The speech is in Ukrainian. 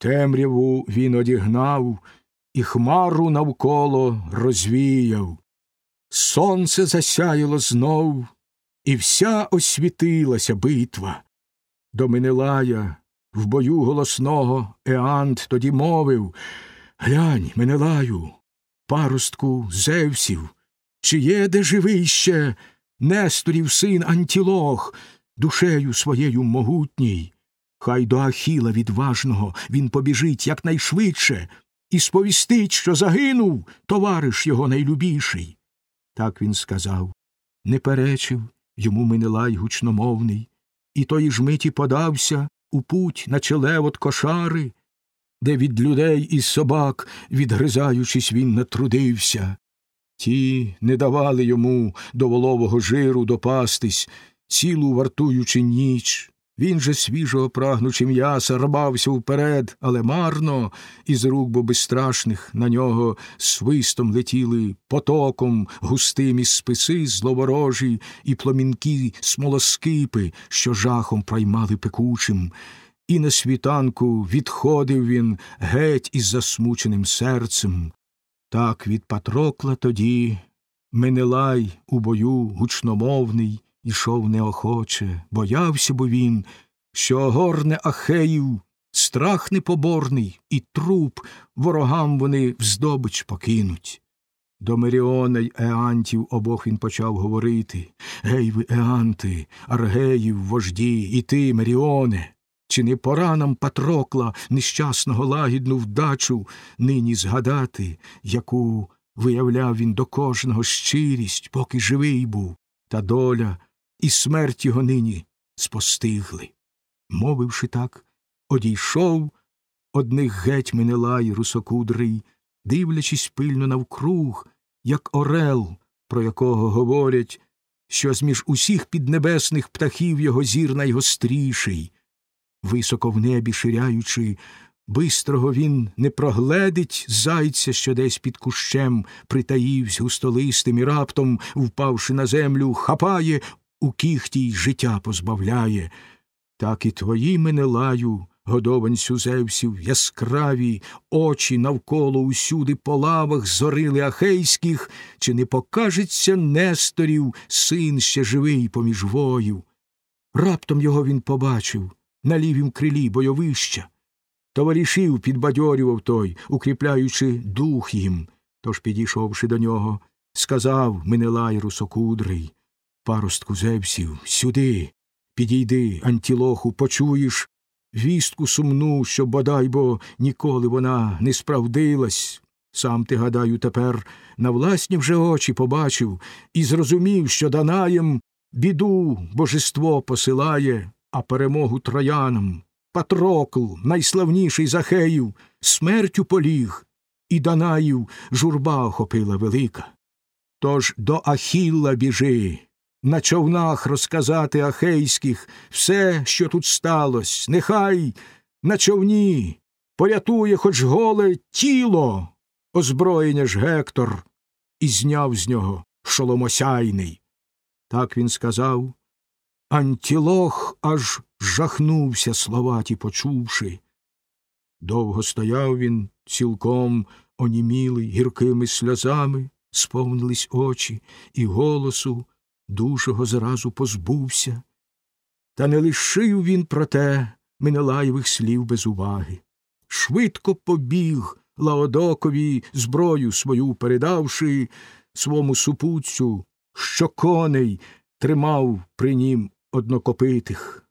Темряву він одігнав і хмару навколо розвіяв. Сонце засяяло знов, і вся освітилася битва. До Менелая в бою голосного Еант тоді мовив Глянь, Менелаю, паростку Зевсів, чи є де живий ще Несторів син Антілох, душею своєю могутній? Хай до Ахіла відважного він побіжить якнайшвидше і сповістить, що загинув товариш його найлюбіший. Так він сказав, не перечив йому Менелай гучномовний, і тої ж миті подався у путь на челевот кошари, де від людей і собак, відгризаючись, він натрудився. Ті не давали йому до волового жиру допастись, цілу вартуючи ніч. Він же свіжого прагнучи м'яса рвався вперед, але марно, із рук бо безстрашних на нього свистом летіли потоком густимі списи зловорожі і пломінкі смолоскипи, що жахом проймали пекучим. І на світанку відходив він геть із засмученим серцем. Так від Патрокла тоді Менелай у бою гучномовний ішов неохоче, боявся бо він, що огорне Ахеїв страх непоборний, і труп ворогам вони в здобич покинуть. До Меріона й Еантів обох він почав говорити Гей ви, Еанти, Аргеїв, вожді, і ти, Меріоне, чи не пора нам Патрокла, нещасного лагідну вдачу, нині згадати, яку виявляв він до кожного щирість, поки живий був, та доля і смерть його нині спостигли. Мовивши так, одійшов одних геть Менелай русокудрий, дивлячись пильно навкруг, як орел, про якого говорять, що зміж усіх піднебесних птахів його зір найгостріший. Високо в небі ширяючи, бистрого він не прогледить зайця, що десь під кущем притаївсь густолистим і раптом, впавши на землю, хапає, у кіхті й життя позбавляє. Так і твої Менелаю, годованцю Зевсів, яскраві очі навколо усюди по лавах зорили ахейських, чи не покажеться Несторів, син ще живий поміж воїв. Раптом його він побачив на лівім крилі бойовища. Товаришів підбадьорював той, укріпляючи дух їм. Тож, підійшовши до нього, сказав Менелай русокудрий Паростку Зевсів, сюди, підійди, антілоху, почуєш вістку сумну, що, бодай бо ніколи вона не справдилась. Сам ти, гадаю, тепер на власні вже очі побачив і зрозумів, що Данаєм біду божество посилає, а перемогу троянам. Патрокл, найславніший Захеїв, смертю поліг, і Данаїв журба охопила велика. Тож до Ахілла біжи, на човнах розказати ахейських все, що тут сталося, нехай на човні порятує хоч голе тіло, озброєння ж Гектор, і зняв з нього шоломосяйний. Так він сказав. Антілох аж жахнувся слова ті почувши. Довго стояв він, цілком онімілий, гіркими сльозами, сповнились очі, і голосу дужого зразу позбувся. Та не лишив він проте Менелаєвих слів без уваги. Швидко побіг Лаодокові зброю свою передавши свому супутцю, що коней тримав при нім однокопитих.